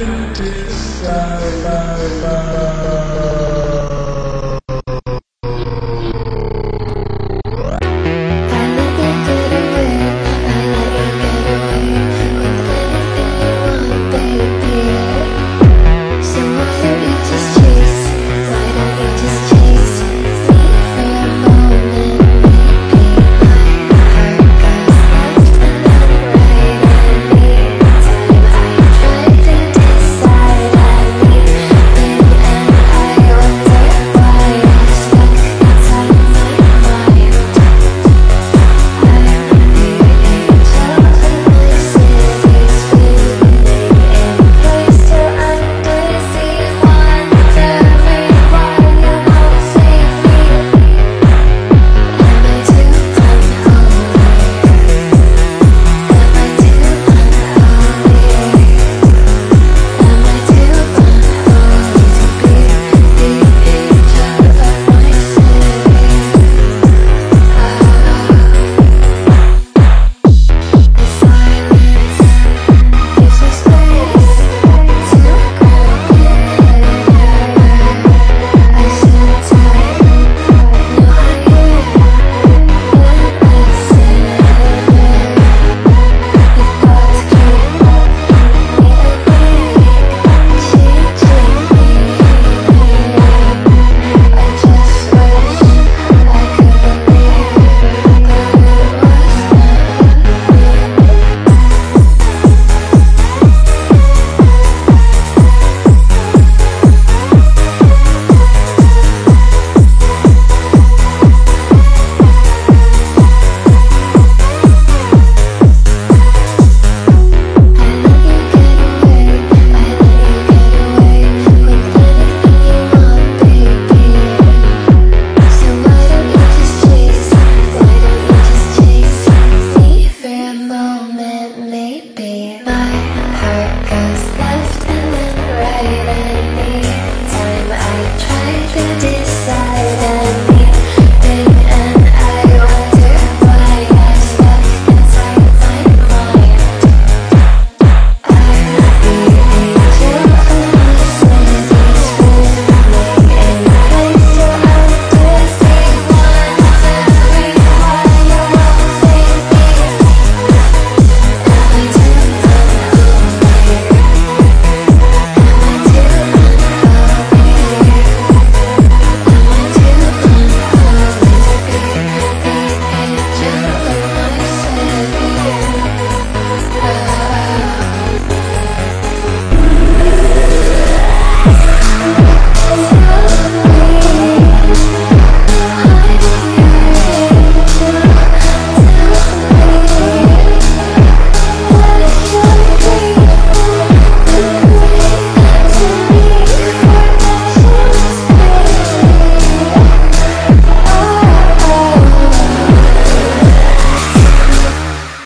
Bye bye bye. Did.